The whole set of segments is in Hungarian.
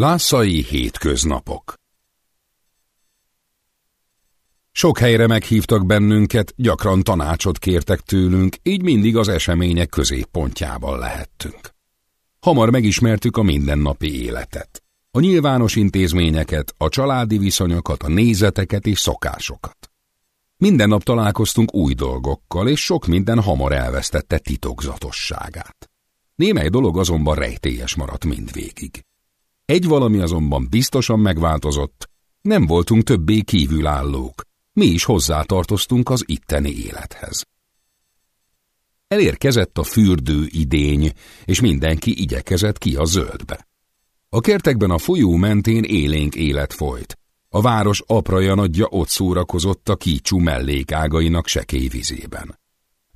Lászai hétköznapok Sok helyre meghívtak bennünket, gyakran tanácsot kértek tőlünk, így mindig az események középpontjában lehettünk. Hamar megismertük a mindennapi életet. A nyilvános intézményeket, a családi viszonyokat, a nézeteket és szokásokat. Minden nap találkoztunk új dolgokkal, és sok minden hamar elvesztette titokzatosságát. Némely dolog azonban rejtélyes maradt mindvégig. Egy valami azonban biztosan megváltozott, nem voltunk többé kívülállók, mi is hozzátartoztunk az itteni élethez. Elérkezett a fürdő idény, és mindenki igyekezett ki a zöldbe. A kertekben a folyó mentén élénk élet folyt. A város apraja nagyja ott szórakozott a kícsú mellékágainak sekély vizében.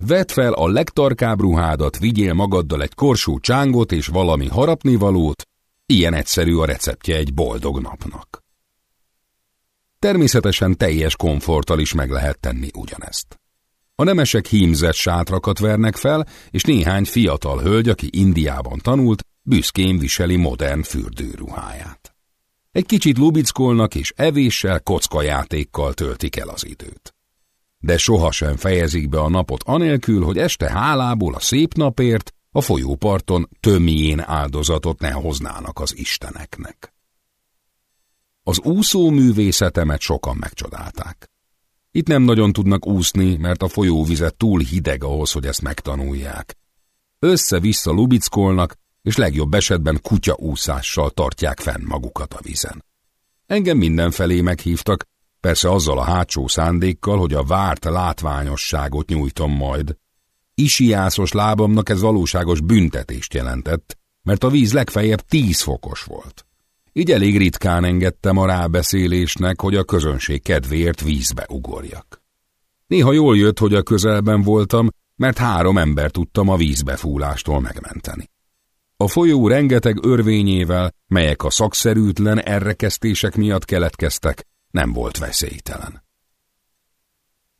Vedd fel a legtarkább ruhádat, vigyél magaddal egy korsó csángot és valami harapnivalót, Ilyen egyszerű a receptje egy boldog napnak. Természetesen teljes komforttal is meg lehet tenni ugyanezt. A nemesek hímzett sátrakat vernek fel, és néhány fiatal hölgy, aki Indiában tanult, büszkén viseli modern fürdőruháját. Egy kicsit lubickolnak és evéssel, kockajátékkal töltik el az időt. De sohasem fejezik be a napot anélkül, hogy este hálából a szép napért a folyóparton tömjén áldozatot ne hoznának az isteneknek. Az úszó művészetemet sokan megcsodálták. Itt nem nagyon tudnak úszni, mert a folyóvizet túl hideg ahhoz, hogy ezt megtanulják. Össze-vissza lubickolnak, és legjobb esetben kutyaúszással tartják fenn magukat a vizen. Engem mindenfelé meghívtak, persze azzal a hátsó szándékkal, hogy a várt látványosságot nyújtom majd, Isiászos lábamnak ez valóságos büntetést jelentett, mert a víz legfeljebb tíz fokos volt. Így elég ritkán engedtem a rábeszélésnek, hogy a közönség kedvéért vízbe ugorjak. Néha jól jött, hogy a közelben voltam, mert három ember tudtam a vízbefúlástól megmenteni. A folyó rengeteg örvényével, melyek a szakszerűtlen errekesztések miatt keletkeztek, nem volt veszélytelen.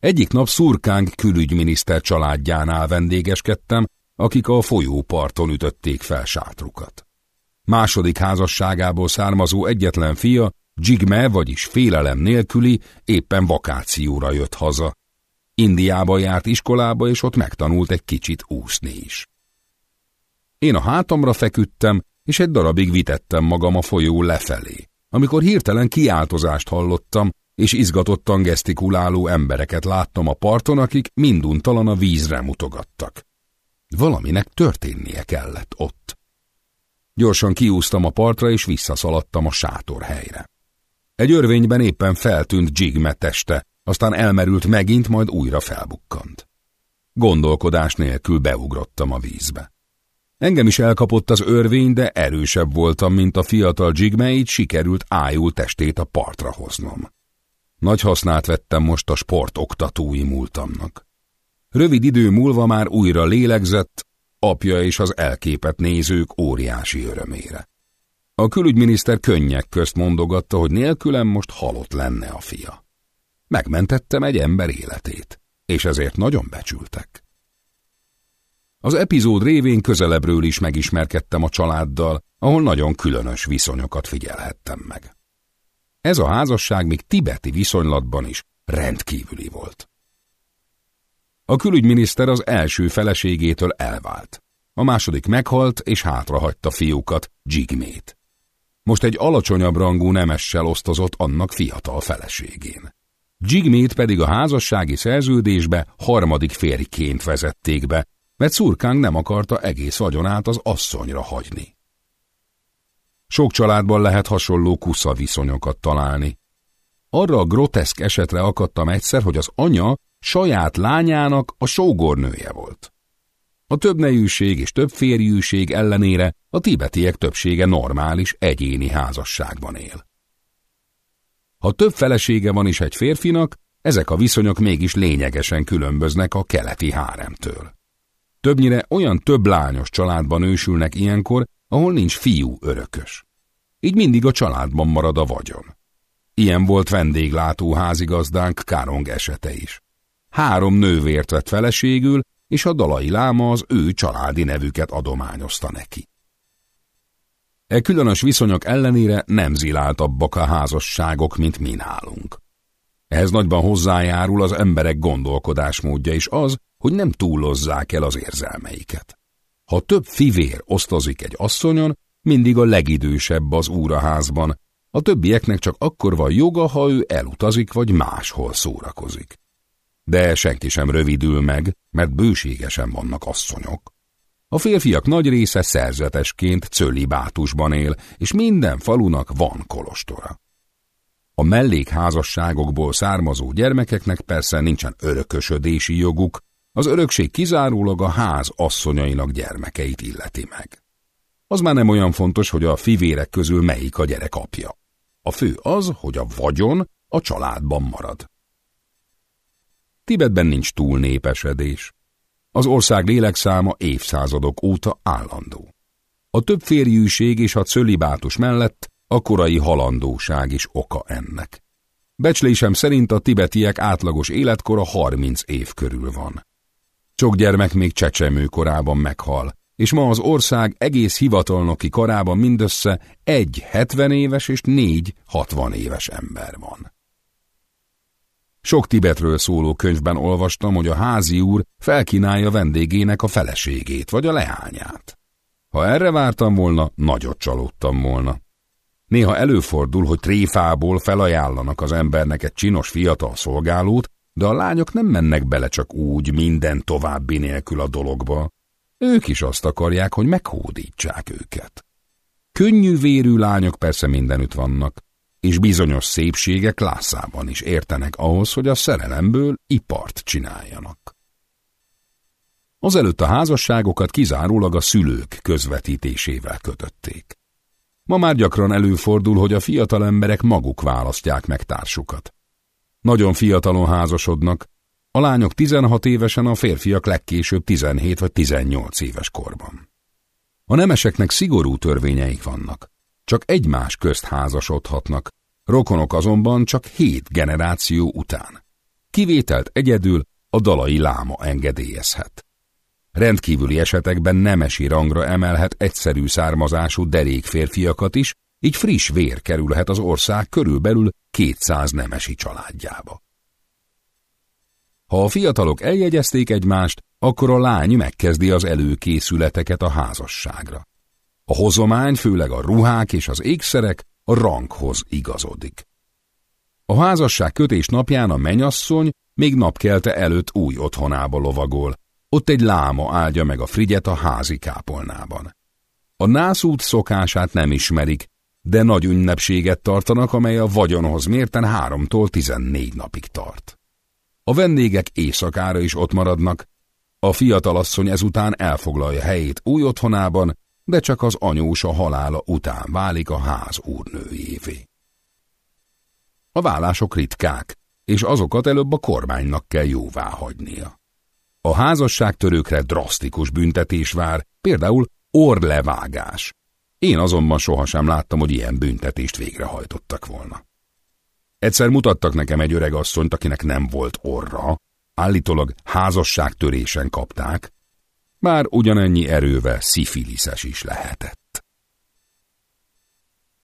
Egyik nap Szurkánk külügyminiszter családjánál vendégeskedtem, akik a folyóparton ütötték fel sátrukat. Második házasságából származó egyetlen fia, Jigme, vagyis félelem nélküli, éppen vakációra jött haza. Indiába járt iskolába, és ott megtanult egy kicsit úszni is. Én a hátamra feküdtem, és egy darabig vitettem magam a folyó lefelé, amikor hirtelen kiáltozást hallottam, és izgatottan gesztikuláló embereket láttam a parton, akik minduntalan a vízre mutogattak. Valaminek történnie kellett ott. Gyorsan kiúztam a partra, és visszaszaladtam a sátorhelyre. Egy örvényben éppen feltűnt Jigme teste, aztán elmerült megint, majd újra felbukkant. Gondolkodás nélkül beugrottam a vízbe. Engem is elkapott az örvény, de erősebb voltam, mint a fiatal Jigme, így sikerült ájul testét a partra hoznom. Nagy hasznát vettem most a sportoktatói múltamnak. Rövid idő múlva már újra lélegzett, apja és az elképet nézők óriási örömére. A külügyminiszter könnyek közt mondogatta, hogy nélkülem most halott lenne a fia. Megmentettem egy ember életét, és ezért nagyon becsültek. Az epizód révén közelebbről is megismerkedtem a családdal, ahol nagyon különös viszonyokat figyelhettem meg. Ez a házasság még tibeti viszonylatban is rendkívüli volt. A külügyminiszter az első feleségétől elvált. A második meghalt, és hátrahagyta fiúkat, Jigmét. Most egy alacsonyabb rangú nemessel osztozott annak fiatal feleségén. Jigmét pedig a házassági szerződésbe harmadik férjként vezették be, mert Szurkánk nem akarta egész vagyonát az asszonyra hagyni. Sok családban lehet hasonló kusza viszonyokat találni. Arra a groteszk esetre akadtam egyszer, hogy az anya saját lányának a sógornője volt. A többnejűség és több ellenére a tibetiek többsége normális, egyéni házasságban él. Ha több felesége van is egy férfinak, ezek a viszonyok mégis lényegesen különböznek a keleti háremtől. Többnyire olyan több lányos családban ősülnek ilyenkor, ahol nincs fiú örökös. Így mindig a családban marad a vagyon. Ilyen volt vendéglátó házigazdánk Károng esete is. Három nővért vett feleségül, és a dalai láma az ő családi nevüket adományozta neki. E különös viszonyok ellenére nem ziláltabbak a házasságok, mint mi nálunk. Ehhez nagyban hozzájárul az emberek gondolkodásmódja is az, hogy nem túlozzák el az érzelmeiket. Ha több fivér osztozik egy asszonyon, mindig a legidősebb az úraházban, a többieknek csak akkor van joga, ha ő elutazik vagy máshol szórakozik. De senki sem rövidül meg, mert bőségesen vannak asszonyok. A férfiak nagy része szerzetesként cölibátusban él, és minden falunak van kolostora. A mellékházasságokból származó gyermekeknek persze nincsen örökösödési joguk, az örökség kizárólag a ház asszonyainak gyermekeit illeti meg. Az már nem olyan fontos, hogy a fivérek közül melyik a gyerek apja. A fő az, hogy a vagyon a családban marad. Tibetben nincs túl népesedés. Az ország lélekszáma évszázadok óta állandó. A több férjűség és a cölibátus mellett a korai halandóság is oka ennek. Becslésem szerint a tibetiek átlagos életkora 30 év körül van. Sok gyermek még csecsemő korában meghal, és ma az ország egész hivatalnoki korában mindössze egy 70 éves és négy 60 éves ember van. Sok Tibetről szóló könyvben olvastam, hogy a házi úr felkínálja vendégének a feleségét vagy a leányát. Ha erre vártam volna, nagyot csalódtam volna. Néha előfordul, hogy tréfából felajánlanak az embernek egy csinos fiatal szolgálót, de a lányok nem mennek bele csak úgy minden további nélkül a dologba. Ők is azt akarják, hogy meghódítsák őket. Könnyű vérű lányok persze mindenütt vannak, és bizonyos szépségek lászában is értenek ahhoz, hogy a szerelemből ipart csináljanak. Azelőtt a házasságokat kizárólag a szülők közvetítésével kötötték. Ma már gyakran előfordul, hogy a fiatal emberek maguk választják meg társukat. Nagyon fiatalon házasodnak, a lányok 16 évesen, a férfiak legkésőbb 17 vagy 18 éves korban. A nemeseknek szigorú törvényeik vannak. Csak egymás közt házasodhatnak, rokonok azonban csak hét generáció után. Kivételt egyedül a dalai láma engedélyezhet. Rendkívüli esetekben nemesi rangra emelhet egyszerű származású derék férfiakat is, így friss vér kerülhet az ország körülbelül 200 nemesi családjába. Ha a fiatalok eljegyezték egymást, akkor a lány megkezdi az előkészületeket a házasságra. A hozomány, főleg a ruhák és az ékszerek a ranghoz igazodik. A házasság kötés napján a menyasszony még napkelte előtt új otthonába lovagol, ott egy láma áldja meg a frigyet a házi kápolnában. A nászút szokását nem ismerik, de nagy ünnepséget tartanak, amely a vagyonhoz mérten háromtól tizennégy napig tart. A vendégek éjszakára is ott maradnak, a fiatalasszony ezután elfoglalja helyét új otthonában, de csak az anyósa halála után válik a ház úrnőjévé. A vállások ritkák, és azokat előbb a kormánynak kell jóvá hagynia. A házasságtörőkre drasztikus büntetés vár, például orlevágás. Én azonban sohasem láttam, hogy ilyen büntetést végrehajtottak volna. Egyszer mutattak nekem egy öreg asszonyt, akinek nem volt orra, állítólag házasságtörésen kapták, már ugyanennyi erővel szifiliszes is lehetett.